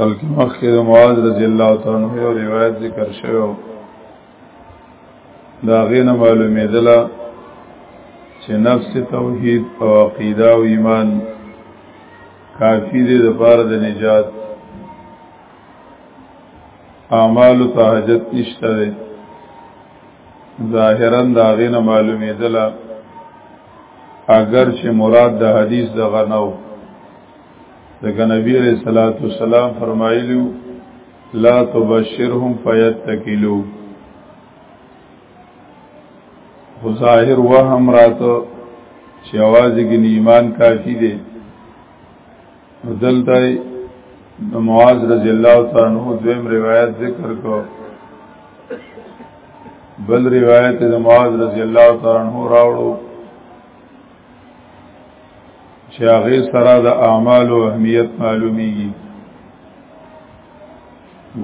بلکې مخکې د معاذ رضی الله تعالی عنہ یو روایت ذکر شوی دا غینه معلومه ده چې نفس توحید او عقیده او ایمان کافی دی د پاره د نجات اعمال ته حاجت نشته ده ظاهرا دا غینه معلومه ده اگر چې مراد د حدیث د غنو ځکه نبی علیہ الصلوۃ والسلام فرمایلیو لا تبشرهم فیتکلوا خو ظاهر وهم راته چې आवाज کې ایمان کافی دی دلته د معاذ رضی الله تعالی عنہ دویم روایت ذکر کو بل روایت د معاذ رضی الله تعالی عنہ راوړو چې هغه سره د اعمال او اهمیت معلومیږي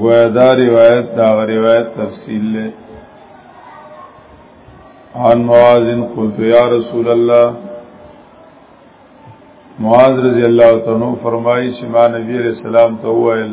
گویا دا روایت دا روایت تفصیل له عن معاذ قلت یا رسول الله معاذ رضی الله تعالی فرمایي چې ما نبی رسول الله ته وویل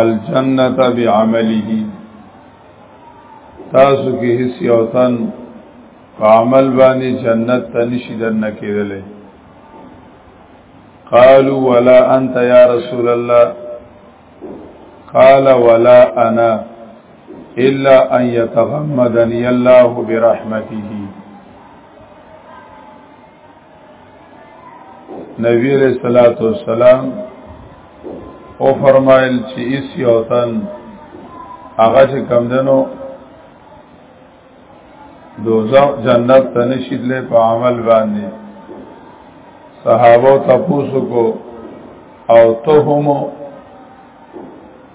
الجنه بعمله تاسو کې هیڅ یو تن په عمل باندې جنت ته نشي دنه کېدلې قالوا ولا انت يا رسول الله قال ولا انا الا ان يتغمدني الله برحمته نبی علیہ الصلوۃ والسلام او فرمایل چې اس یو تن هغه چې کم دنو دوزخ جنت ته نشیدلې په عمل باندې صحابه تاسو کو او ته هم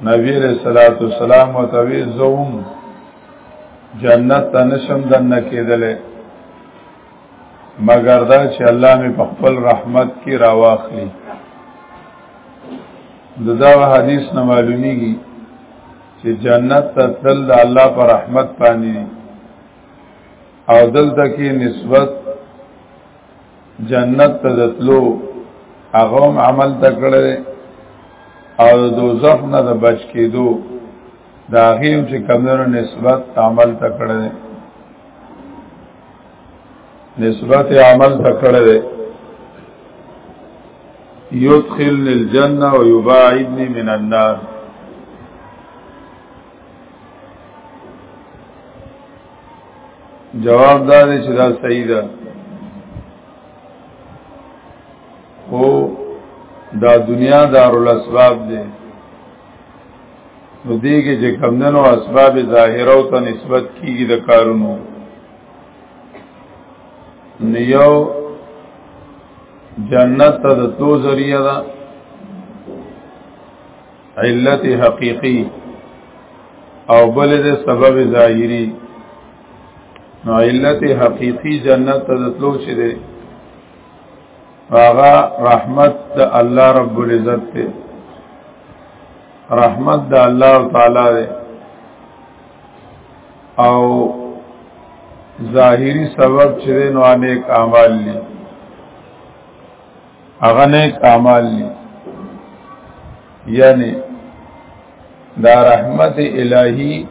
نبی علیہ الصلوۃ والسلام او توی زوم جنت ته نشم دنه کېدلې مگر دا چې الله می په خپل رحمت کې راواخلي د دا حدیث نه معلومیږي چې جنت ته تل د الله پر رحمت باندې او دلته کې نسبت جنت ته دتلو هغه عمل تکړه او دوزخ نه د بچ کېدو دا غیم چې کمنو نسبت عمل تکړه نسبت عمل تکړه ده يدخلني الجنه ويباعدني من النار جواب دا دی چې دا صحیح ده او دا دنیا دارل اسباب دی نو دیږي چې کمندنو اسباب ظاهره او ته نسبت کیږي د کارونو نیو جنت ته د تو ذریعہ ده علت حقیقی او بل د سبب ظاهری نو علت حقیقی جنت ته تلو چې ده هغه رحمت د الله رب العزت ته رحمت د الله تعالی ده او ظاهری سبب چې نو انیک اعمال دي هغه نیک اعمال دي یعنی دا رحمت الهی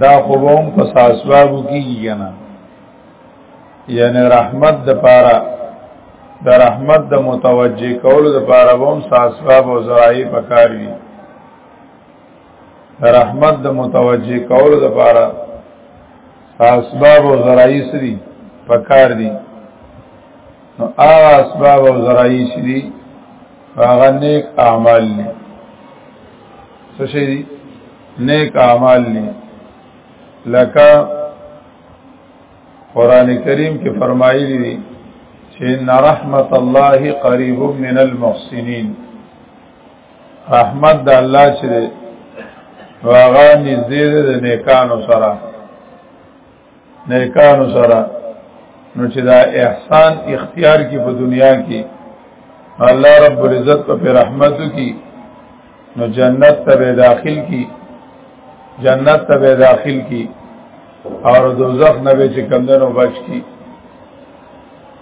دا خوبوم په ساسبابو کیږي کنه یعنی رحمت د پاره د رحمت د متوجه کولو د پاره ووم ساسباب او ذرایع پکار وي رحمت د متوجه کولو لپاره اسباب او ذرایع سری پکار دي نو هغه اسباب او ذرایع سری هغه نیک اعمال دي څه شي دي نیک اعمال دي لکه قران کریم کې فرمایلی دي چې ان رحمت الله قریب من المحسنین رحمت د الله چې دی واغه نږدې د نیکانو سره نیکانو سره نو چې دا احسان اختیار کی په دنیا کې الله رب العزت په رحمت کی نو جنت ته به داخل کی جنت ته به داخل کی او دوزخ نه به چې کمندونو بچ کی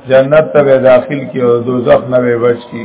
جنت ته به داخل کی او دوزخ نه به بچ کی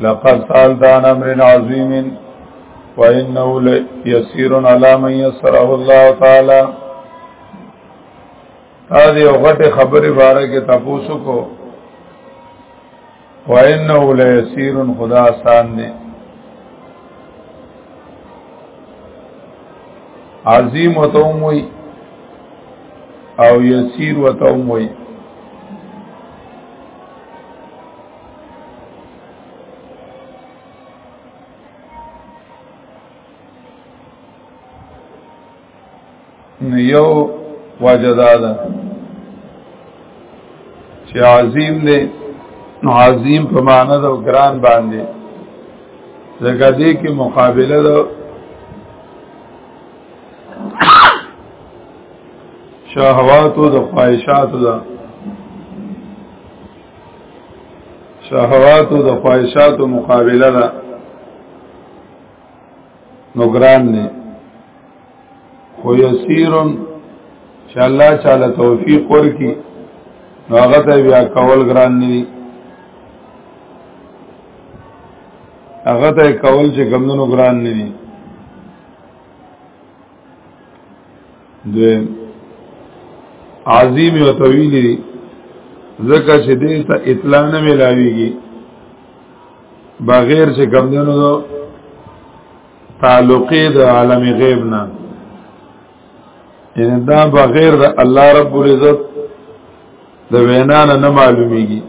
لقد سألت عن أمر عظيم وإنه ليسير على من يسره الله تعالى تا دې یو غټه خبره باره کې تاسو کو وانه لیسیر خدا آسان دی عظیم وتوم وی او یسیر وتوم وی یو وجدا ده چې عظیم دی نو عظیم په معنا د ګران باندې ځکه دې کې مقابله ده شهوات او د خواهشات ده شهوات او د خواهشات او مقابله ده نو ګران نه خو یسیرن چې الله تعالی توفیق ورکړي نو هغه ته بیا کول ګران نه دي هغه ته کول چې ګمندونو ګران نه دي دویم عظیم او طویل دی ځکه چې دې ته اطلاع نه ملاويږي بغیر چې کمندونو دو تعلقې د عالم غیب نه یعنی دا بغیر د الله رب العزت د وینا نه نه معلومیږي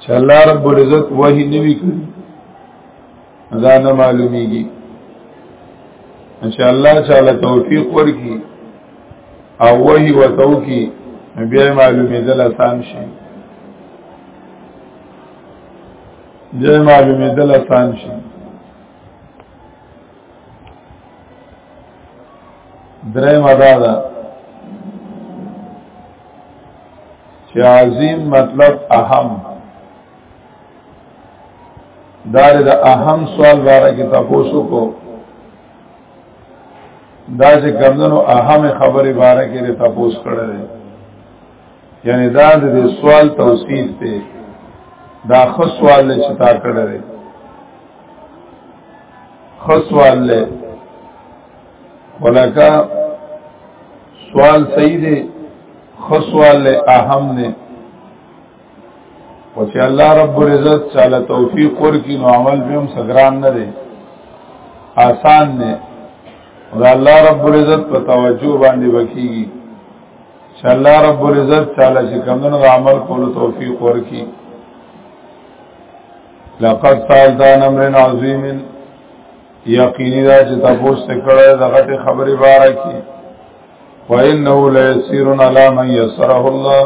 چې الله رب العزت وਹੀ نه وی کړی دا نه معلومیږي ان شاء الله تعالی توفیق ورکړي او وحي وتو کی بیا معلومې دل آسان شي بیا معلومې دل آسان شي درې مدا ده چې عظیم مطلب اهم دار دا اهم سوال باره کې تاسو کو دا چې کمندونو اهم خبرې باره کې تاسو کړل یعنی دا د سوال توصیف ته دا خو سوال نه چتا کړل خو سوال له ولکه سوال صحیح دی خو سوال له اهم نه او چې الله رب العزت چاله توفیق ورکړي نو عمل به هم سګران نه دی آسان نه او الله رب العزت په توجه باندې وکیږي چې الله رب العزت چاله چې کمنو عمل کولو توفیق ورکړي لقد سالتان امر عظیم یقینی دا چې تاسو ته کړه دغه خبرې بارکه وانه ليسير على من يسره الله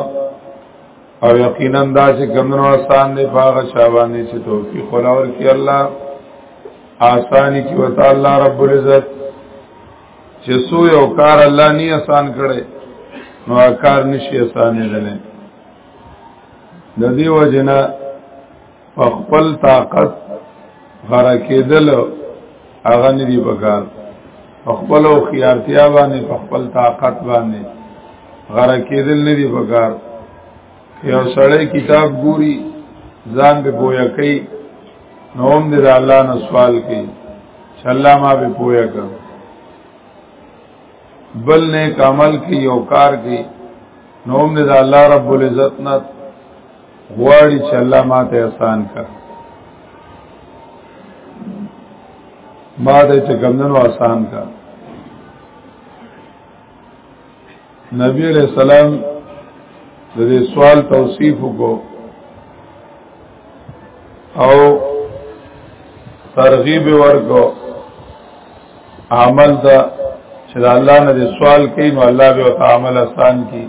او یقینا دا چې کمنو آسان دی پاغه شابانه چې توفیق ولور کی الله آسانی کی وتا الله رب العزت چې سو یو کار الله نی آسان کړي نو کار نشي آسان نه ده د دې وجنه خپل طاقت غره کېدل هغه نه دی پکار خپل او خيارتیا باندې خپل طاقت باندې غره کېدل نه دی پکار یو سړی کتاب ګوري ځان به پویا کوي نو هم د الله نه سوال کوي چې الله ما به پویا کړ بل نه کمل کوي او کار کوي نو هم د الله رب العزت نه غواړي چې الله ماته احسان کړ ما دې چې ګمنو آسان کړ نبی علیہ السلام د دې سوال توصیف وکړو او ترغیب ورکو عمل دا چې الله نه دې سوال کوي نو الله به عمل آسان کوي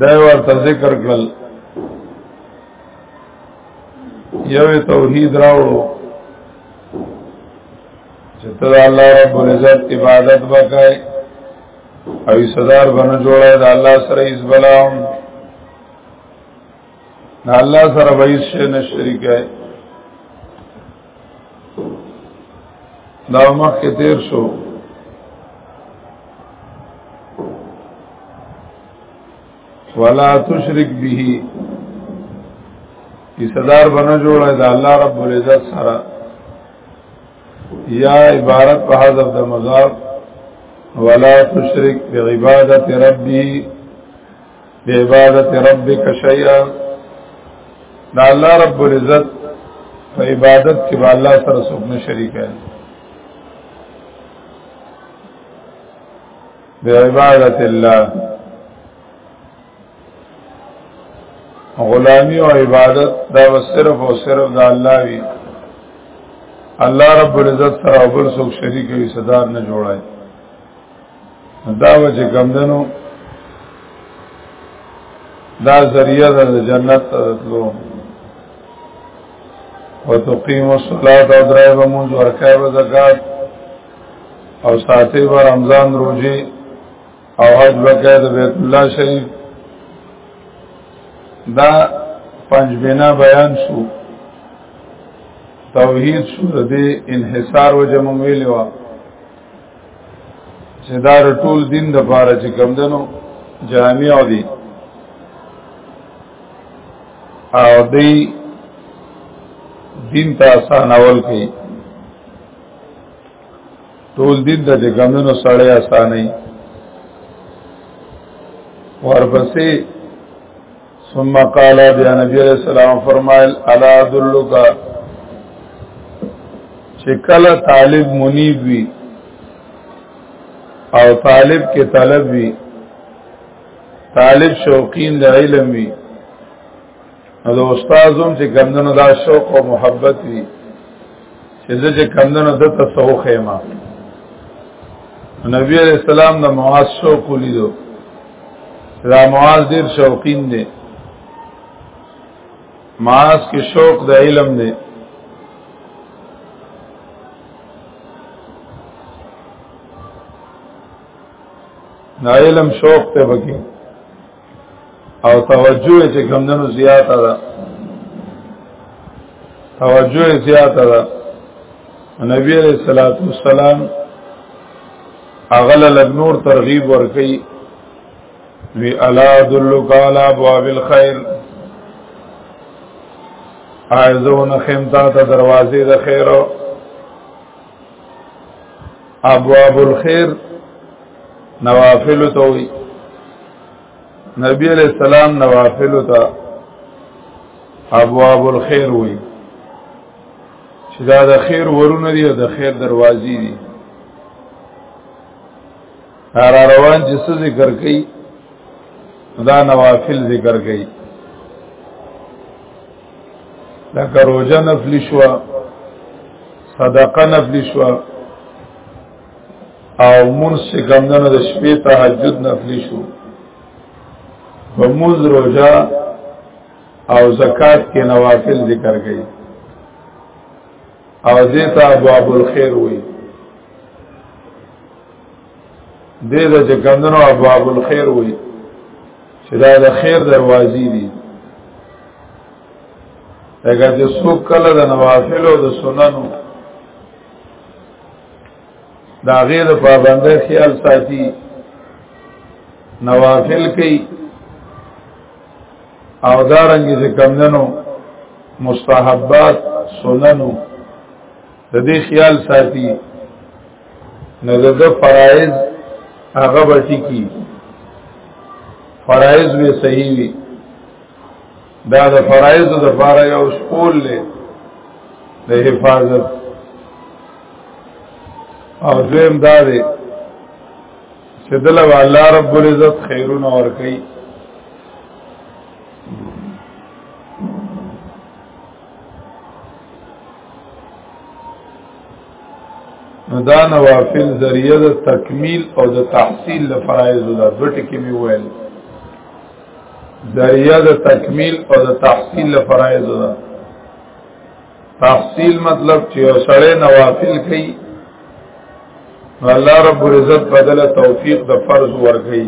دا ورته ذکر کړل یو توحید راوړو چې ته الله رب العزت عبادت وکړي او صدر باندې جوړه د الله سره ایز بلاوم دا الله سره به هیڅ شی نه شریکای دا مخکې تیر شو ولا تشرک به کی صدر بنا جوړه دا الله رب العزت سره یا عبارت په حذف د مضاف ولا تشرک بعبادت ربی بعبادت ربک شیئا دا الله رب العزت په عبادت کې به الله سره څوک نه شریک دی بعبادت الله غلامی او عبادت دا صرف او صرف د الله وی الله رب العزت سره بل څوک شریک وي صدر نه جوړای دا وجه کم دنو دا ذریعہ دا جنت تدتلو وتقیم الصلاة او درائب منز ورکائب زکاة او ساتی و رمضان روجی او حج بکای دا بیت اللہ شریف دا پنج بنا بیان شو توحید شو دا دی انحصار و جمعویلی وقت چې دا ټول دین د پاره چې کم دنو جامع دي او دی دین ته آسان اول کې ټول دین د ګمنو سړی آسانې ورپسې ثم قال بیا نبی علیہ السلام فرمایل الا ادلک چې کله طالب منیب وي او طالب کې طلب وي طالب شوقین د علم وي نو د استادوم چې ګمندنو دا شوق او محبت وي چې زه چې کمدنو د تصو خیمه نبی علیہ السلام د معاذ شوق لیدو دا معاذ ډیر شوقین دی معاذ کې شوق د علم دی دا علم شوق ته بګي او توجه چې کمندونو زیاته ده توجه زیاته ده نبی علیہ الصلوۃ والسلام اغل لنور ترغیب ورکي وی الا دلک علی ابواب الخير اعزون خمتا ته دروازې د خیرو ابواب الخير نوافل ته وي نبی علیہ السلام نوافل ته ابواب الخير وي چې دا د خیر ورونه دي د خیر دروازې دي را روان چې څه ذکر کوي دا نوافل ذکر کوي لکه روزه نفلی شو صدقه نفلی شو او مونږ چې کمدنو د شپې تهجد نفلی شو په مونږ روزه او زکات کې نوافل ذکر کړي او دیتا ابواب الخير وي دې د چې کمدنو ابواب الخير وي چې دا د خیر دروازې دي اگر د سوک کله د نوافل او د سننو دا غیر پابندې خیال ساتي نوافل کوي او دارنګي چې کمندنو مستحبات سننو د دې خیال ساتي نو د فرایض هغه بټی کی فرایض به صحیح وي دا د فرایض د لپاره یو شپول له د حفاظت او دویم دا دی چې دله الله رب العزت خیرونه ور کوي نو دا نوافل ذریعہ د تکمیل او د تحصیل لپاره زړه د ټکی می ویل ذریعہ د تکمیل او د تحصیل لفرائض ده تحصیل مطلب چې سړی نوافل کوي نو الله رب العزت بدل توفیق د فرض ورکړي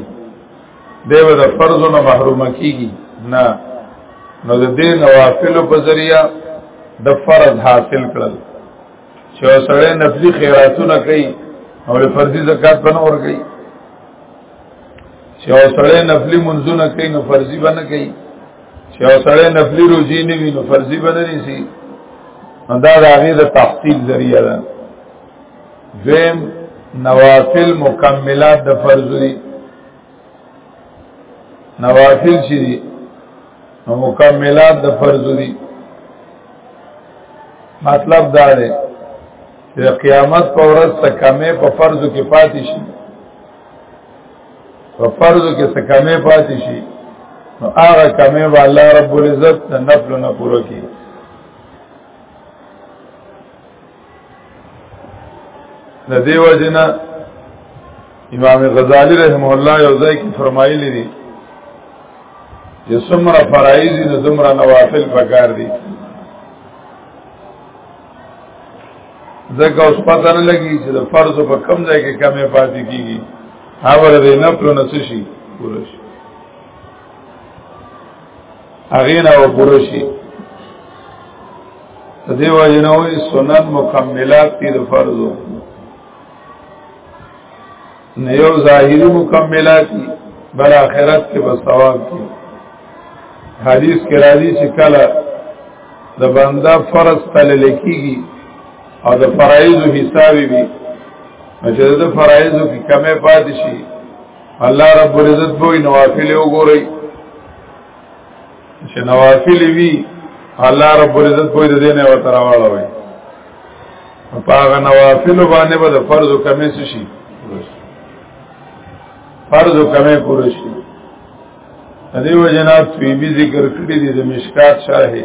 دیو د فرض نه محروم کیږي نه نو د دې نوافل په ذریعہ د فرض حاصل کړل چې سړی نفلی خیراتونه کوي او فرضي زکات پنه ور کوي چې او سړی نفلی منځونه کوي نو فرضي باندې کوي چې او سړی نفلی روزي نه وي نو فرضي باندې نيسي دا د هغه د تحصیل ذریعہ ده دویم نوافل مکملات د فرض دي نوافل چې دي نو مکملات د فرض دي مطلب دا دی چې قیامت پر ورځ څخه کمې په فرض کې پاتې شي په فرض کې څه کمې پاتې شي نو هغه کمې به الله رب العزت د نفل نه پوره کړي د دې وجنه امام غزالی رحم الله یو ځای کې فرمایلی دي چې څومره فرایض دي څومره نوافل پکار دي ځکه اوس پته نه لګي چې د فرض په کم ځای کې کمې پاتې کیږي هغه د نفل نه څه شي پوره شي هغه نه و پوره شي د دې وجه نه وي سنت مکملات دي د فرضو نه یو ظاهری مکملاتی بل آخرت کې بس ثواب کې حدیث کې راځي چې کله د بنده فرض تل لیکيږي او د فرایض حسابي وي چې د فرایض کې کمه پاتې شي الله رب العزت به نوافل وګوري چې نوافل وی الله رب العزت په دې دینه و تراواله وي په هغه نوافل باندې به د فرض کمې شي فرض کمې پوره شي دیو جناب تویبی ذکر کړی دی د مشکات شاهه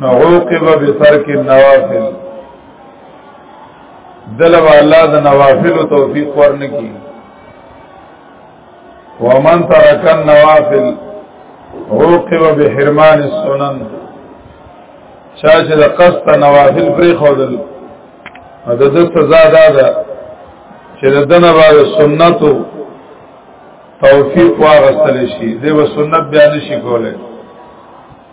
نو عوقب بترک النوافل دلو الله د نوافل توفیق ورنکی ومن ترک النوافل عوقب بحرمان السنن چا چې د قصد نوافل پرې خودل د دې سزا دا ده چې د دنه باندې سنتو توفیق واغستل شي دی و سنت بیان شي کوله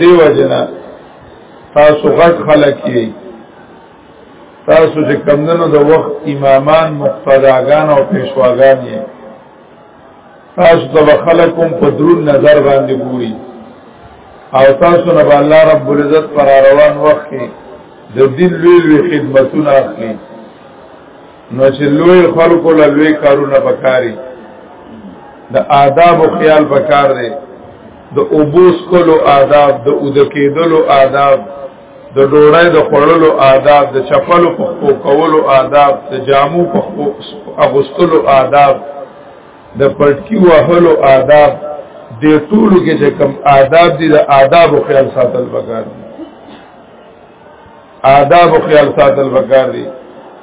دې وجنا تاسو غټ خلک یې تاسو چې کمندونو د وخت امامان مقتداګان او پیشواګان یې تاسو د خلکم په درون نظر باندې ګوري او تاسو نه الله رب العزت پر روان وخت کې د دین لوی لوی خدمتونه اخلي نو چې لوی خلکو له لوی کارونه پکاري د آداب او خیال پکار دی د اوبوس کولو آداب د اود کېدلو آداب د ډوړای د خړلو آداب د چپلو په کولو آداب د جامو په اغوستلو آداب د پټکی وهلو آداب د ټولو کې چې کوم آداب دي د آداب او خیال ساتل پکار دي آداب او خیال ساتل وکړ دي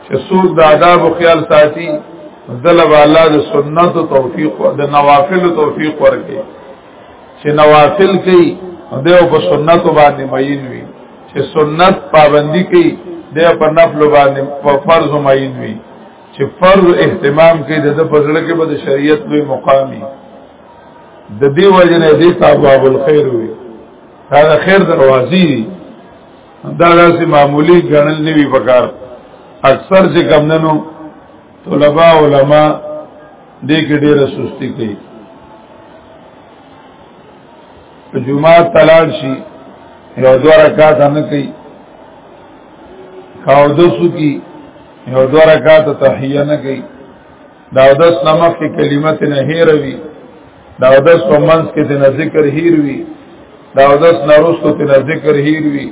چې څوک د آداب او خیال ساتي ذل والا د سنت او توفیق او د نوافل او توفیق ورکړي چې نوافل کوي دیو په سنت باندې مین وي چې سنت پابندي کوي دیو په نفل باندې په فرض مین وي چې فرض اهتمام کوي د پزړه کې به د شریعت لوی مقامي د دې وجنه دې تابع الخير وي دا خیر دروازې دا داسې معمولی ګڼل نه وی پکار اکثر چې کم ننو طلبا علما دې کې ډېره سستی کوي په جمعه تلال شي یو دوه رکعات نه کوي کاو دسو کی یو دوه رکعات تحیه نه کوي دا اودس نمخ کې کلمت نه هیروي دا اودس په منځ کې د ذکر هیروي دا اودس نرستو د ذکر هیروي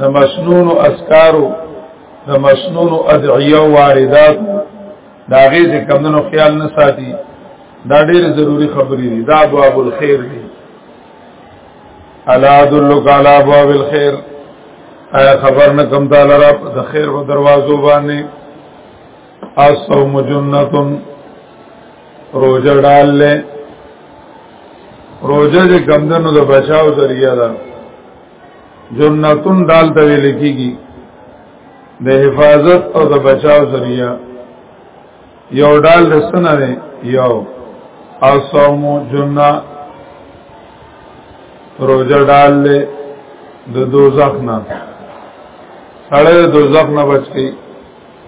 د مسنون او اسکارو د مسنون او ادعیه واردات دا غي چې کمونو خیال نه ساتي دا ډېر ضروری خبرې دي دا ابواب الخير دي الا ادلک علی ابواب الخير ایا خبر نه کم تعالی را د خیر په دروازو باندې الصوم جنتن روزه ډال له روزه د کمندونو د بچاو ذریعہ ده جنتون دال ته ویل کیږي د حفاظت او د بچاو ذریعہ یو ډال د سنه ده یو الصوم جنہ روزه ډال له د دوزخ نه سړی د دوزخ نه بچ کی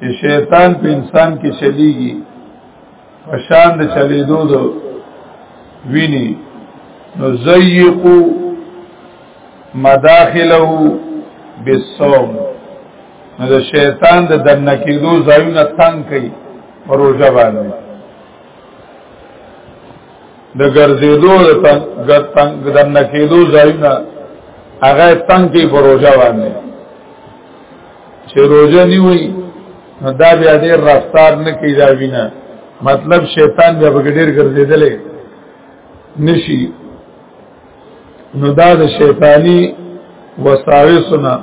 چې شیطان په انسان کې چلیږي په شان د چلیدو د ویني نو زیقو مداخله بالصوم نو د شیطان د دنه کېدو ځایونه تنگ کوي روزه باندې د ګرځېدو د تنگ دنه کېدو ځایونه هغه تنگ کوي روزه باندې چې روزه نیوي دا بیا دې رفتار نه کوي دا وینا مطلب شیطان بیا بغیر ګرځیدلې نشي نو دا د شیطانی وساوسنا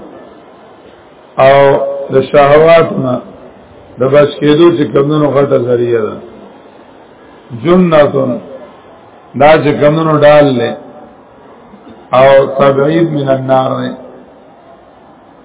او د شهواتنا د بچ کېدو چې کمونو غټه ذریعہ ده جنتون دا چې کمونو ډال له او تبعید من النار نه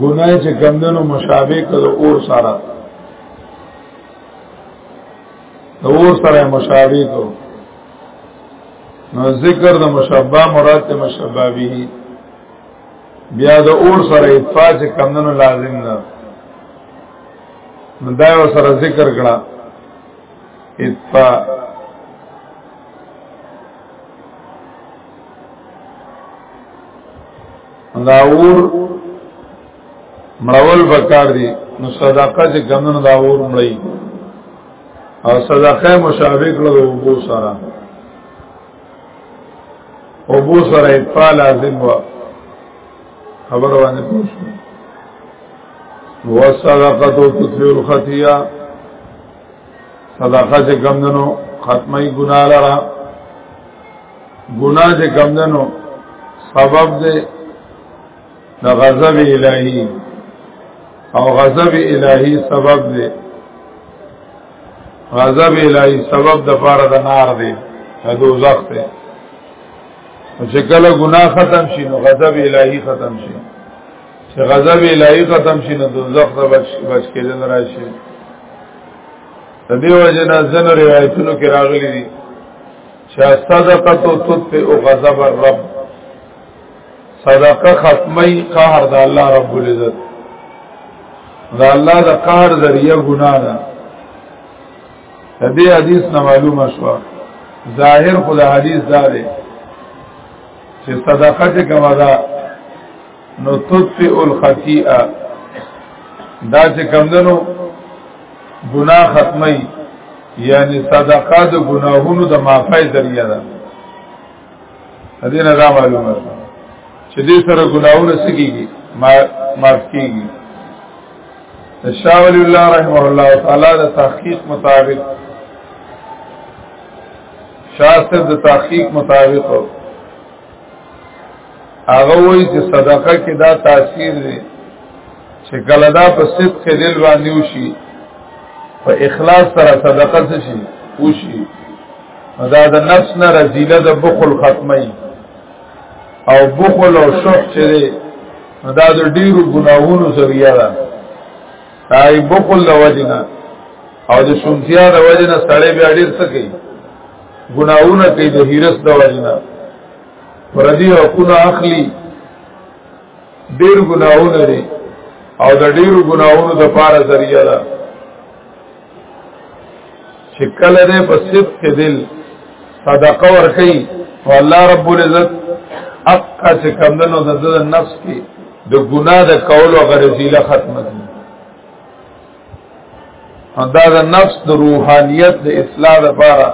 ګناه چې کمندونو مشابه کړو اور سره د اور سره مشابه کو نو ذکر د مشبہ مراد ته مشبہ به بیا د اور سره اطفاء چې کمندونو لازم نه نو دا یو سره ذکر کړه اطفاء دا اور مړول بکار دي نو صدقه چې کمنو دا اور مړی او صدقه مشابه کړو وبو سره وبو سره اطفاء لازم و خبر باندې پوښ هو صدقه تو تطفئ الخطیه صدقه چې کمنو ختمي ګناه لره ګناه چې کمدنو سبب دی د غضب الهی او غضب الهی سبب دی غضب الهی سبب د پاره د نار دی د دوزخ دی چې کله ګناه ختم شي نو غضب الهی ختم شي چې غضب الهی ختم شي نو دوزخ ته بچ بچ کېدل راشي د دې وجه نه ځنه روایتونو کې راغلي دي چا صدقه تو تطفئ غضب الرب صدقه ختمی قهر د الله رب العزت دا الله د قهر ذریعہ ګناه ده دې حدیث نه معلومه شو ظاهر خدا حدیث دا دی چې صدقه چې کومه ده نو تطفئ الخطیئه دا چې کمدنو گناہ ختمی یعنی صدقه د گناهونو د معافی ذریعہ ده دې نه دا معلومه ده چې دې سره گناهونه سګيږي معاف کیږي شاه ولی الله رحمه الله تعالی د تحقیق مطابق شاه صاحب د تحقیق مطابق هغه وایي چې صدقه کې دا تاثیر دی چې کله دا په صدق کې دل باندې وشي په اخلاص سره صدقه شي وشي دا د نفس نه رزيله د بخل ختمي او بخل او شح چې دی دا د ډیرو ګناهونو ذریعہ ده دای بخل د وجنه او د شومتیا د وجنه سړی بیا ډیر څه کوي ګناونه کوي د هیرس د وجنه پردي حقونه اخلي ډیر ګناونه دي او د ډیرو ګناونو د پاره ذریعہ ده چې کله دې په صدق دل صدقه ور کوي او الله رب العزت حق چې کمندنو د نفس کې د ګناه د کولو غرضیله ختمه دي دا د نفس د روحانیت د اصلاح لپاره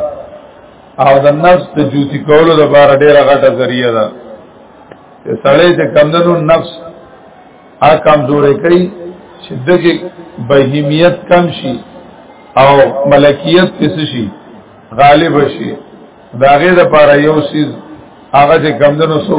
او د نفس د جوتی کولو لپاره ډیره غټه ذریعہ ده چې سړی ته کمندونو نفس آ کمزورې کوي چې دغه بهیمیت کم شي او ملکیت پس شي غالب شي داغه لپاره یو سیز هغه چې کمندونو سو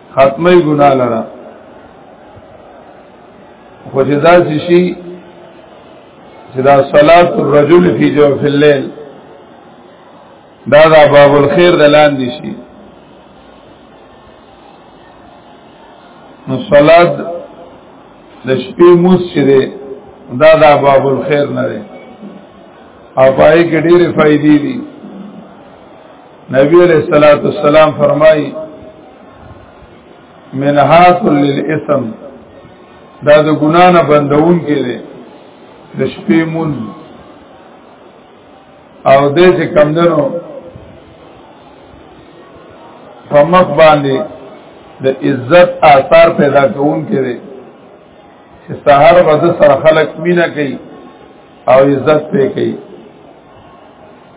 ختمه ګناه لره خو چې دا شي چې دا صلات الرجل فی جوف الليل دا دا باب الخير دلان دي شي نو صلات د شپې موس چې ده دا دا باب الخير نه ده او پای کې ډېرې فائدې دي نبی علیہ الصلوۃ والسلام فرمایي منحات للاسم دا د ګنا نه بندون کې دي د شپې مون او د چې کمندنو په مخ باندې د عزت آثار پیدا کوون کې دي چې سحر وځ سره خلق مینا کوي او عزت پې کوي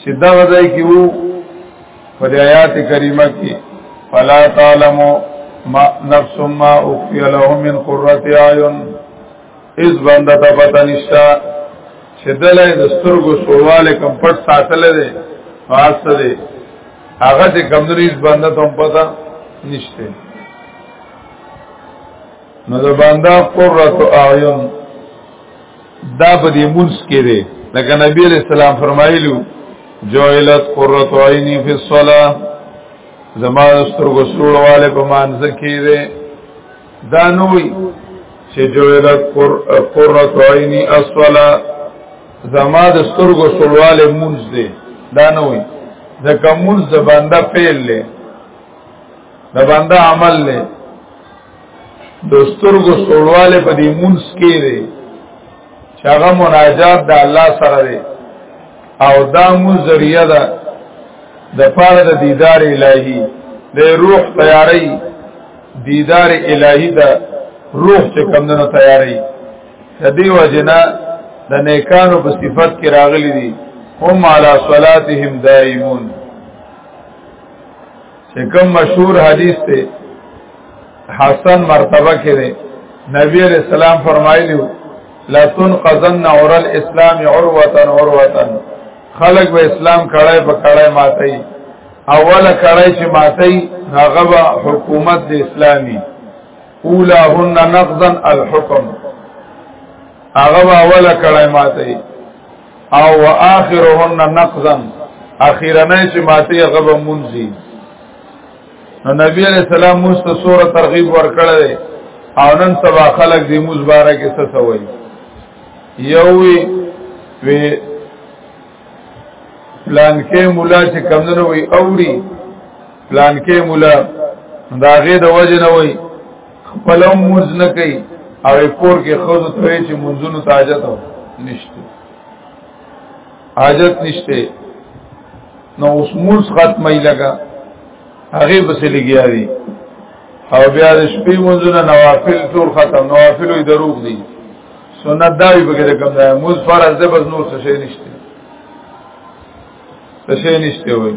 چې دا ځای کې وو په آیات کریمه کې فلا تعلمو ما نفس ما اخفي لهم من قرة اعين اس بنده ته پته نشتا چې دله د سترګو سواله کم پټ ساتل دي واسطه دي هغه چې کمزوري بنده ته پته نشته نو د بنده قرة اعین دا په دې مونږ کې دی لکه نبی علیہ السلام فرمایلو جوعلت قرۃ عینی فی الصلاه زما سترګو سوړواله په مانځ کې دی دا نوې چې جوعلت قرۃ عینی الصلاه زما د سترګو سوړواله مونږ دی دا نوې ځکه مونږ د بنده فعل دی د بنده عمل دی د سترګو سوړواله په دې مونږ کې دی چې هغه مناجات د الله سره دی او دا مو ذریعہ ده د پاره د دیدار الهی د روح تیاری دیدار الهی دا روح چې کمندونو تیاری د دې وجنا د نیکانو په صفت کې راغلي دي هم علی صلاتهم دائمون چې کوم مشهور حدیث دی حسن مرتبه کې دی نبی علیہ السلام فرمایلی لا تنقذن اور الاسلام عروه عروه خلق به اسلام کړای په کړای ماتای اوله کړای چې ماتای هغه حکومت د اسلامي اولاهن نقضا الحكم هغه اوله کړای ماتای او واخرهن نقضا اخیرنه چې ماته غب منزي نو نبی علیہ السلام مست سور ترغیب ورکړل او نن سبا خلق دی موز بارا کې څه سوي یووی وی پلان کې مولا چې کمندنو وی اوري پلان کې مولا دا غې د وجه نه وی خپل موز نه کوي او کور کې خود ته چې منځونو ته حاجت نشته حاجت نشته نو اوس موز ختمه لګا هغه بس لګیا دي او بیا د شپې منځونه نوافل ټول ختم نوافل یې دروغ دي سنت دا وی بګره کوم دا موز فرض ده بس نور څه شي نشته څه شي نشته وایي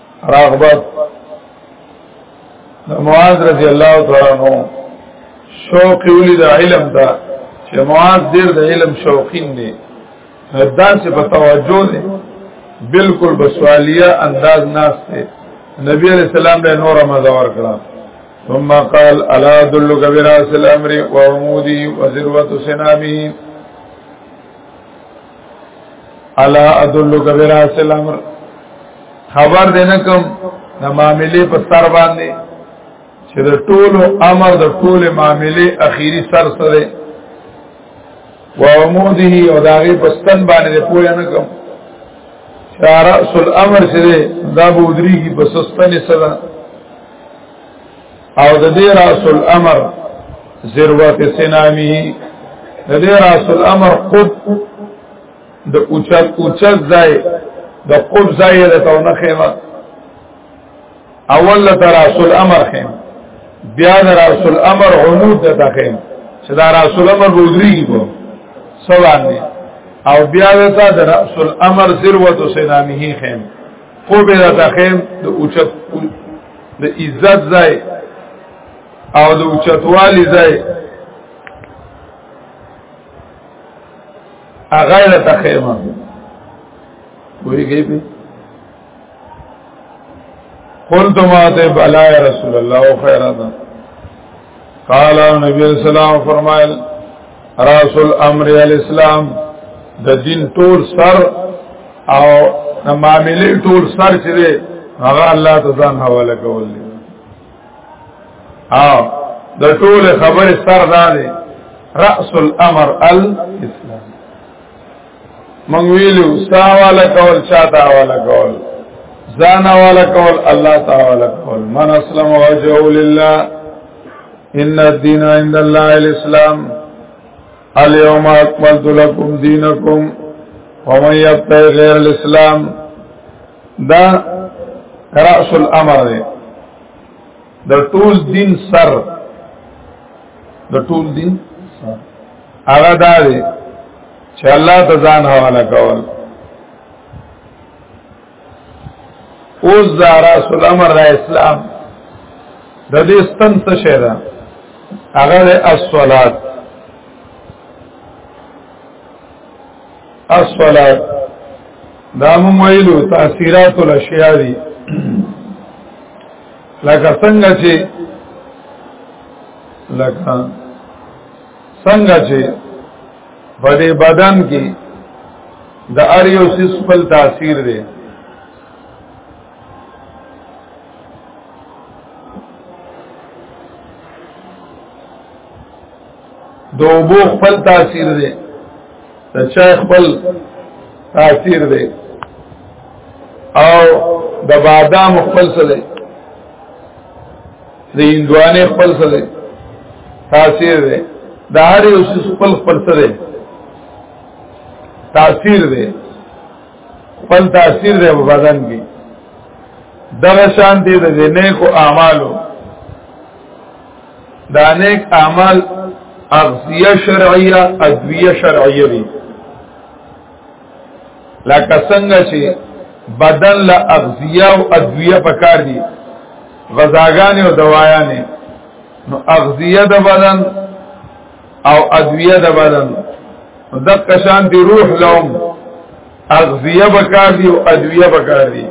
راغبت د معاذ رضی الله تعالی عنہ شوق ولې د علم دا چې معاذ ډېر د علم شوقین دی دا چې په توجه دی بالکل بسوالیه انداز ناس دی نبی علیہ السلام له نور مزه ور کړه ثم قال الا ادلك براس الامر وعمودي وذروه سنامي الا ادلک براس الامر خبر دینه کوم د معاملې په سر باندې چې د ټولو امر د ټولو معاملې اخیری سر سره و عموده او داغه پستن باندې پوه نه کوم رأس الامر چې دا بودري کی بسستنې سره او د دې راس الامر ذروت سنامه د دې راس الامر قد د اوچت اوچت ځای د قد ځای د تونه خېما اول ته راس الامر خېما بیا د راس الامر عمود ته خېما چې دا راس الامر بودري کو سوال نه او بیا ته د راس الامر ذروت سنامه خېما کو به را تخیم د اوچت د عزت ځای او د اوچتوالي ځای هغه را تخیم ویږي به قلت ما ته بلا رسول الله خیرا قال نبی اسلام فرمایل راس الامر الاسلام د دین ټول سر او د معاملې ټول سر چې دی هغه الله تعالی حواله کول دي او د ټول خبره سر دا دی راس الامر الاسلام مونږ ویلو ستا والا کول چاته والا کول ځان والا کول الله تعالی کول من اسلم وجهه لله ان الدين عند الله الاسلام اليوم اكملت لكم دينكم ومن يبتغي غير الاسلام دا راس الامر دی د ټول دین سر د ټول دین سر هغه دا دی چې الله ته ځان حواله کول اوس دا رسول امر را اسلام د دې ستن څه شه ده هغه د الصلات الصلات دا مو ویلو تاثیرات الاشیاء دي لکه څنګه چې لکه څنګه چې په دې بدن کې د اریو سیس خپل تاثیر دی دوبو خپل تاثیر دی د چا خپل تاثیر دی او د بادام خپل څه دی د هندوانه خپل سره تاثیر دی د هر یو خپل خپل سره تاثیر دی خپل تاثیر دی په بدن کې دغه شان دی د نیکو اعمالو دا نیک اعمال اغذیه شرعیه ادویه شرعیه دی لکه څنګه چې بدن له اغذیه او ادویه پکار دي غذاګانې او دوايانې نو اغذیه د بدن او ادویه د بدن د قشان دی روح لوم اغذیه پکار دي او ادویه پکار دي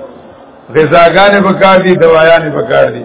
غذاګانې پکار دي دوايانې پکار دي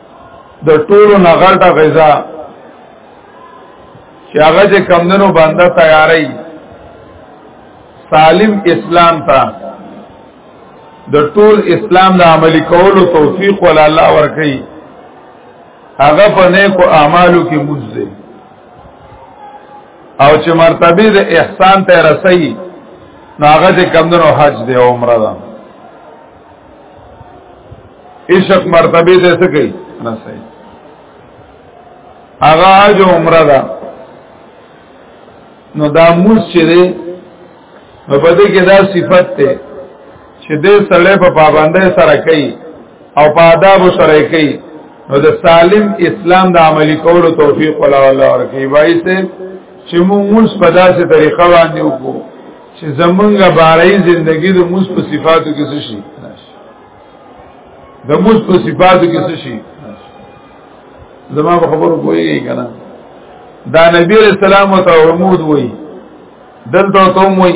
د ټولو نغړه غذا چې هغه چې کمندونو باندې تیاری سالم اسلام ته د ټول اسلام د عملی کولو توفیق ول الله ورکړي هغه په نیکو اعمالو کې مزه او چې مرتبه د احسان ته رسي نو هغه چې کمندونو حج دی عمره ده عشق مرتبه دې څه کوي نه صحیح هغه حج عمره ده نو دا موس چې دی نو په دې کې دا صفت ته چې دې سړی په پابندۍ سره کوي او په آداب سره کوي نو د سالم اسلام د عملی کولو توفیق ولا ولا ورکي وایي چې موږ په داسې طریقه باندې وکړو چې زمونږه بارای زندگی د موس په صفاتو کې څه شي د موس په صفاتو کې څه شي زما په خبرو کوی کنه دا نبی رسول الله ته عمود وای دلته ته وای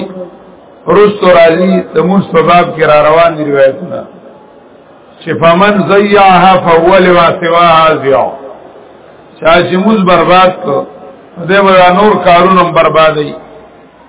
رست راځي د موس په باب کې را روان دي روایتونه چې فمن ضيعها فهو لما سواها ضيع چا چې موس برباد کو دې به نور کارونه بربادي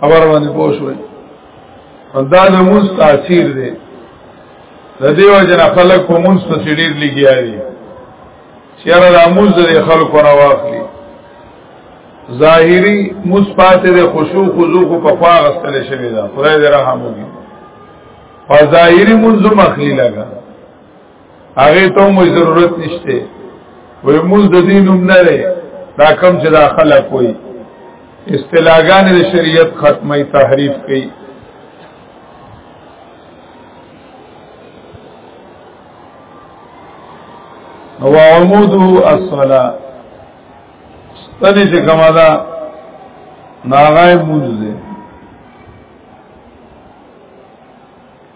خبر باندې پوښوي دا د موس تاثیر دی د دیو جن خلک په موس په ډیر لګیا دي چیرې د موس د خلکو نه واخلي ظاهری موس پاتې د خشوع خضوع په خوا غستل شوی دا خدای دې رحم وکړي او ظاهری موس مخلی لگا هغه ته مو ضرورت نشته وې موږ د دین هم نه لري دا کم چې دا خلک وي اصطلاحګان د شریعت ختمه تحریف کوي او عموده الصلاه ستنې چې کما دا ناغای مونږ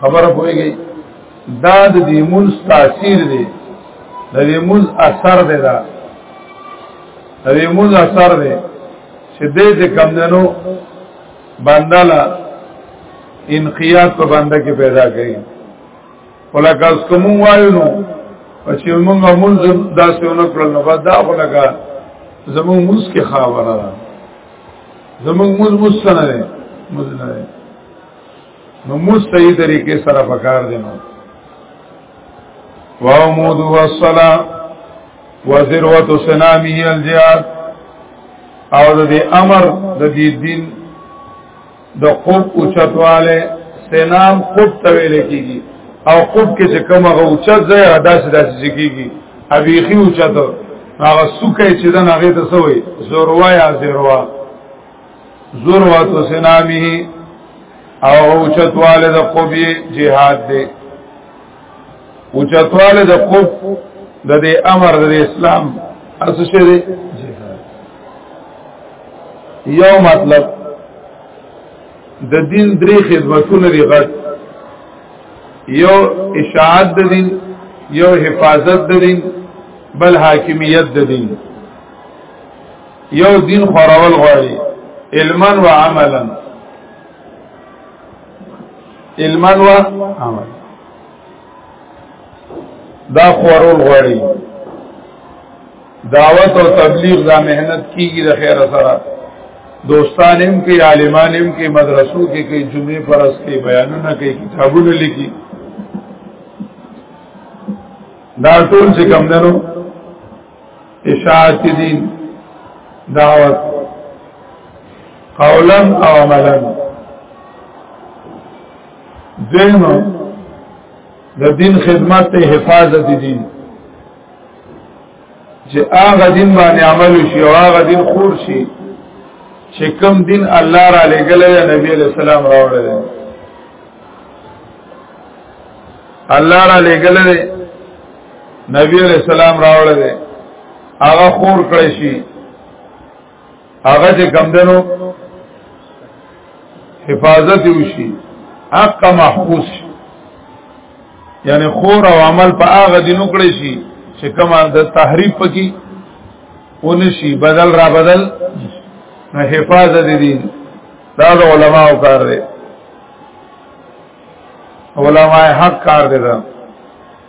خبره پوهیږي دا د دې مول تاثیر دی د دې مول اثر دی دا د دې مول اثر دی چې دې دې کم دنو باندالا انقیاد په باندې کې پیدا کړي ولکه اس کوم وایو نو چې موږ مونږ داسې ونه کړل نو دا ولکه زموږ موږ کې خاوره ده زموږ موږ مستنه ده مزنه ده نو موږ صحیح طریقې سره پکار دي نو واو مود وصلا وذروت سنامه الجهاد او د امر د دې دین د قوت او چتواله سنام قوت تویل کیږي او قوت کې چې کومه اوچت ځای ادا سي داسې کیږي ابيخي اوچت هغه سوکه چې دغه ته سوې زوروا یا زوروا ذروت سنامه او اوچتوال د قوب جهاد دی اوچتوال د قوب د دې امر د اسلام اسو شه دی یو مطلب د دین درې خدمتونه لري غټ یو اشاعت د دین یو حفاظت د دین بل حاکمیت د دین یو دین خورول غواړي علما و عملا علما و عملا دا خورول غواړي دعوت او تبلیغ دا مهنت کیږي د خیر سره دوستان هم کې عالمان هم کې مدرسو کې کې جمعې پرس کې بیانونه کې کتابونه لیکي دا ټول څه کم دنو اشاعت دین دعوت قولا او عملا دینو د دین خدمت ته حفاظت دین چې هغه دین باندې عمل شي او هغه دین خور شي چې کوم دین الله را لګل دی نبی علیہ السلام راوړل دی الله را لګل دی نبی علیہ السلام راوړل دی هغه خور کړی شي هغه چې کم دنو حفاظت وشي حق محفوظ شي یعنی خور او عمل په هغه دینو کړی شي چې کما د تحریف پکې ونشي بدل را بدل نه حفاظت دي دا د علماو کار دی علماء حق کار دی دا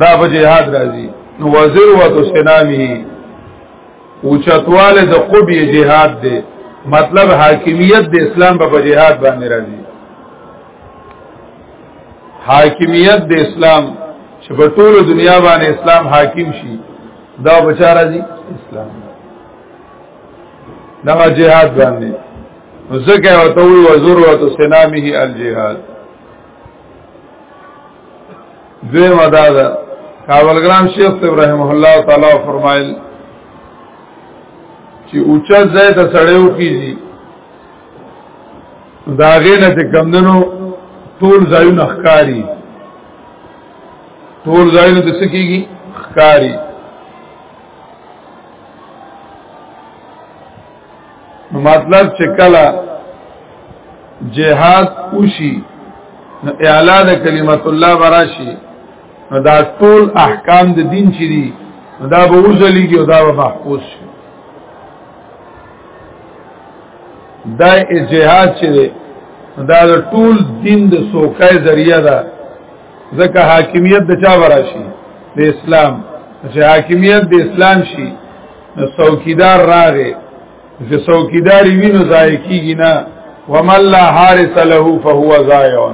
دا به جهاد راځي نو وزر و تو سنامی اوچتواله د قبی جهاد دی مطلب حاکمیت د اسلام په جهاد باندې راځي حاکمیت د اسلام چې په ټول دنیا باندې اسلام حاکم شي دا بچاره دي اسلام دا جهاد باندې ځکه او ته وی وزور او سنامه الجهاد دوی مدا ده کابلګرام شیخ ابراهیم الله تعالی فرمایل چې اوچا ځای ته سړیو کیږي دا غینه چې کمندنو ټول ځایونه ښکاری ټول ځایونه د سکیږي ښکاری نو مطلب چې کله جهاد وشي نو اعلا د کلمت الله براشي نو دا ټول احکام د دین چې دي دا به وزلیږي او دا به محفوظ شي دا جهاد چې دی دا د ټول دین د سوکای ذریعہ ده ځکه حاکمیت د چا براشي د اسلام چې حاکمیت د اسلام شي نو څوکیدار راغې چې څوکیدار وینو ځای کیږي نه ومن لا حارس له فهو ضایع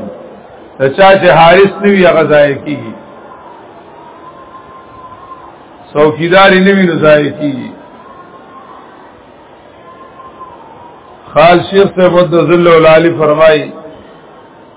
دا چا چې حارس نه وي هغه ضایع کیږي څوکیدار نه وینو ځای کیږي خال شیخ صاحب د ذل العالی فرمایي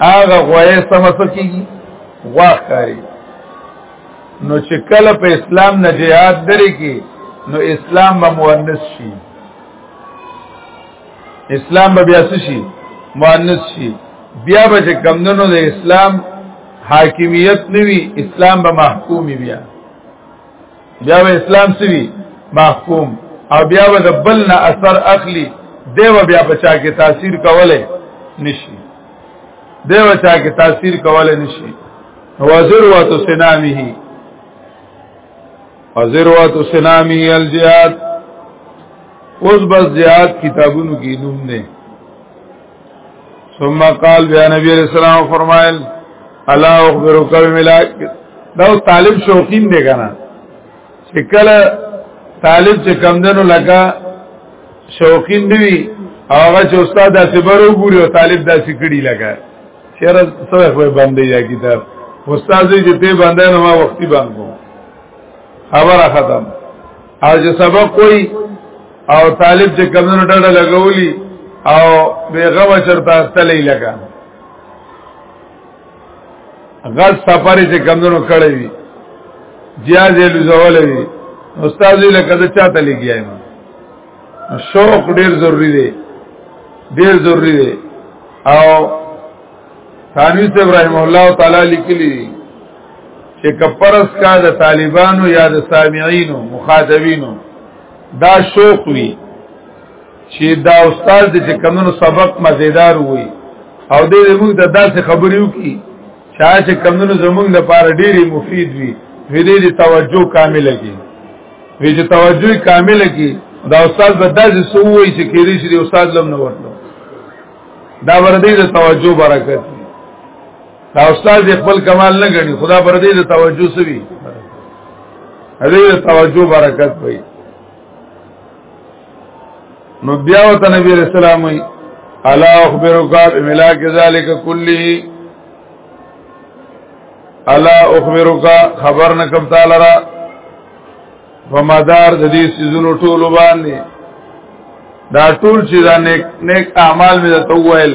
هغه غوې سمڅ کیږي غواخ کاری نو چې کله په اسلام نه جهاد درې کې نو اسلام به مؤنث شي اسلام به بیا شي مؤنث شي بیا به کمندونو د اسلام حاکمیت نوي اسلام به محکومي بیا بیا به اسلام سوي محکوم او بیا به د بل نه اثر اخلي دیو بیا بچا کې تاثیر کوله نشي دیو چا کې تاثیر کوله نشي وزروت سنامه وزروت سنامه الجهاد اوس بس جهاد کتابونو کې نوم نه ثم قال بیا نبی علیہ السلام فرمایل الا اخبرک بالملاک دا طالب شوقین دی کنه چې کله طالب چې کم دنو لگا شوقین دی هغه چې استاد داسې برو ګوري او طالب داسې کړي لگا چیرې څه خو باندې یا کتاب استاد دې ته باندې نو ما وختي باندې خبره ختم او چې سبق کوي او طالب چې کمونو ډډه لګولي او بیغه وشرتا استلې لګا غز سفر چې کمونو کړی وي جیاز یې لزول وي استاد یې لکه دا چاته لګیایم شوق ډیر ضروری دی ډیر ضروری دی او ثانوی ابراهیم الله تعالی لیکلی چې کپرس کا د طالبانو یا د سامعینو مخاطبینو دا شوق وي چې دا استاد د کمنو سبق مزیدار وي او دې موږ د داسې خبرې وکړي چې چې کمنو زموږ لپاره ډېری مفید وي دې دې توجه کامل کړي وی چې توجه کامل کړي دا استاد به داسې سووي چې کېږي چې استاد لم نه ورته دا ور دې د توجه برکت دا استاد خپل کمال نه غني خدا پر دې د توجه سوي دې د توجه برکت وي نو بیا وته نبی رسول الله الا اخبرك بملاك ذلك كله الا اخبرك خبر نکم تعالی را فمدار د دې سيزونو ټول باندې دا ټول چې دا نیک نیک اعمال مې ته وویل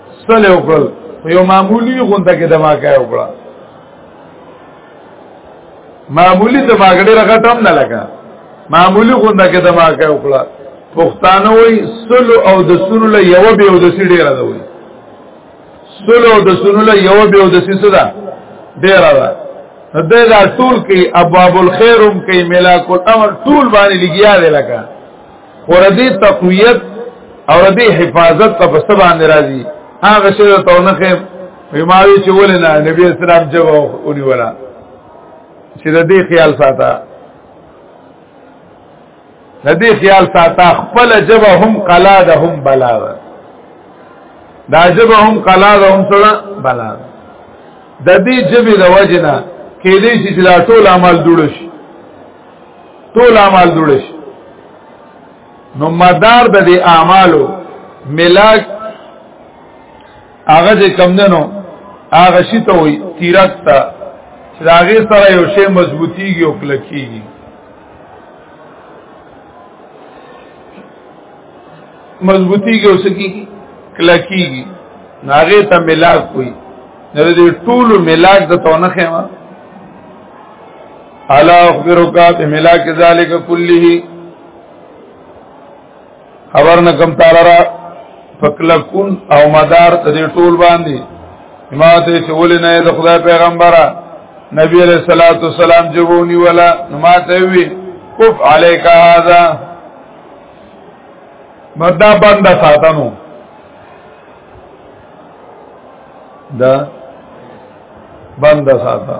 سره وکړل یو معمولی غونډه کې دما کای وکړه معمولی ته ماګړې رغټم نه لګا معمولی غونډه کې دما کای وکړه پښتانه وای سلو او د سونو له یو به او د سی ډیر ده وای سلو او د سونو له یو به او د سی صدا ډیر ده د لا ټول کې ابواب الخيرم کې ملاک الامر ټول باندې لګیا دی لکه وردی تقویت او ردی حفاظت ته په سبا باندې راځي هغه شی ته ونخه بیماری چې ولې نه نبی اسلام جواب اونی ولا چې د دې خیال ساته د دې خیال ساته خپل جبه هم قلا ده هم بلا ده دا جبه هم قلا ده هم سره بلا ده د دې جبه د وجنه کې دې چې لا ټول عمل جوړ شي ټول اعمال جوړ شي نو مدار د دې اعمالو ملاک هغه چې کم دنو هغه شي ته وي تیرات ته چې هغه سره یو شی مضبوطیږي او کلکیږي مضبوطیږي او سکی کلکیږي هغه ته ملاک وي نو دې ټول ملاک د تونه خېما الا اخبرک بملاک ذلک كله خبر نه کم تعالی را فکلکون او مدار ته ټول باندې امامت چول نه د خدای پیغمبره نبی علیہ الصلوۃ والسلام جوونی ولا نماته وی کف علیک هذا مدا بند ساتنو دا بند ساته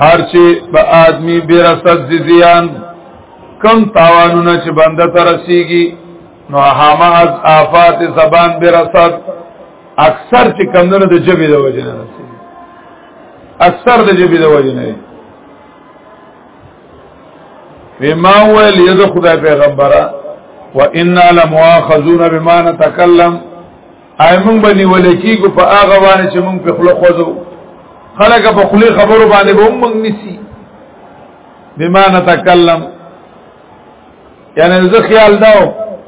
هر چې په آدمی برسد زیان کم تاوانونه چې بنده ته رسیږي نو هما از آفات زبان برسد اکثر چې کمونه د جبې د وجه نه رسیږي اکثر د جبې د وجه نه وما ویل یذ خدای پیغمبره وإنا لمؤاخذون بما نتكلم اي مونږ باندې ولکیږو په هغه باندې چې مونږ په خله خوځو خلک په خله خبرو باندې به مونږ نسی بما نتکلم یعنی زه خیال داو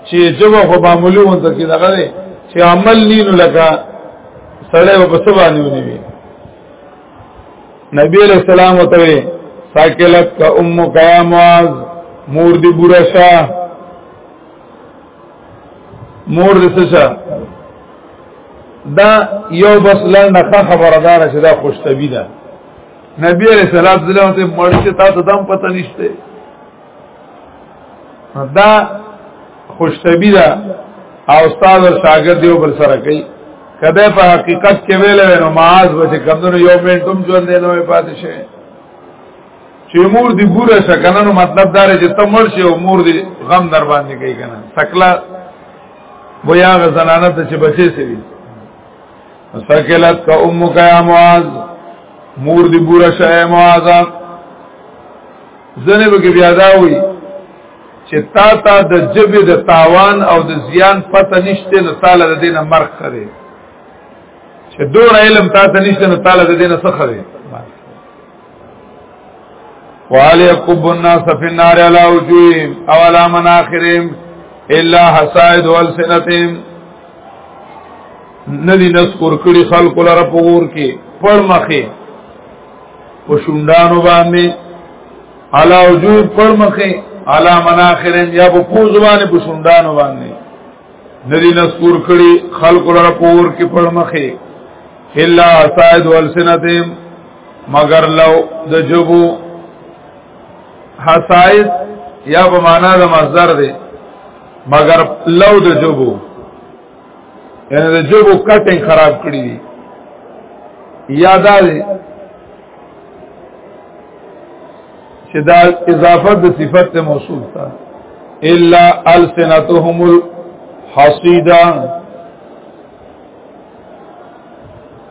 چې جوه خو معمولی وانت کې دغه دی چې عمل نینو لکه سړی په سبا نیونی وي نبی علیہ السلام وتوی ساکلت کا امو کا معاذ مور دی برشا مور دې څه دا یو بس لنډه خبردار چې دا خوشتبی ده نبی علیہ السلام دلته ته مرشد تاسو دم پته نشته دا خوشتبی ده او استاد او شاګرد یو بل سره کوي کده په حقیقت کې ویل نو معاذ به کمونو یو منټم ژوند نه وي پاتې شي چې مور دی ګوره شکنه نو مطلب دا چې ته مړ شې او مور دی غم در باندې کوي کنه سکلا و یا غزنانه ته چې بچي سي وي سکلت کا امک یا معاذ مور دی ګوره شې معاذ زنه به بیا دا وي چې تا تا د جبه د تاوان او د زیان پته نشته نو تعالی د دینه مرخ کړي چې دور علم تا ته نشته نو تعالی د دینه څخه والی اکب الناس فی النار علا وجویم اولا من آخرم الا حسائد والسنتم ندی نسکور کړي خلق لره پور کې پړ مخه په شوندانو باندې علا وجود پړ مخه علا مناخرن یا په پوز باندې په شوندانو باندې ندی نسکور کړي خلق لره پور کې پړ مخه الا سائد والسنتهم مگر لو د جبو حسائد یا په معنا د مصدر دی مگر لو د جبو یعنی د جبو کټنګ خراب کړی دی یاد دی چې دا اضافه د صفت موصوف تا الا السنتهم الحصیده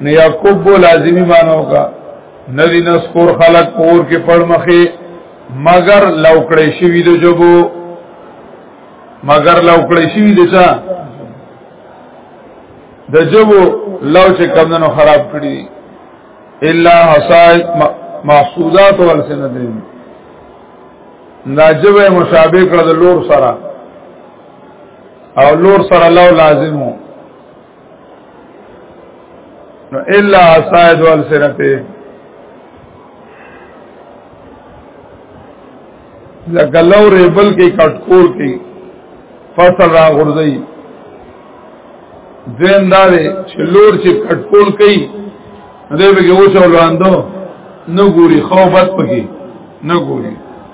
نه یعقوب کو لازمی مانو کا ندی نسکور خلق پور کې پړ مخې مگر لوکړې شوی د جبو مگر لوکړې شوی د چا د جبو لو چې کمنو خراب کړی الا حسائق محسودات والسندین دا جبه مشابه کړ د لور سره او لور سره لو لازمو نو الا سائد والسنته لکه لو ریبل کې کټکول کې فصل را غورځي دویم دا دی چې لور چې کټکول کوي دوی به کې اوچولواندو نو ګوري خوبت پکې نو ګوري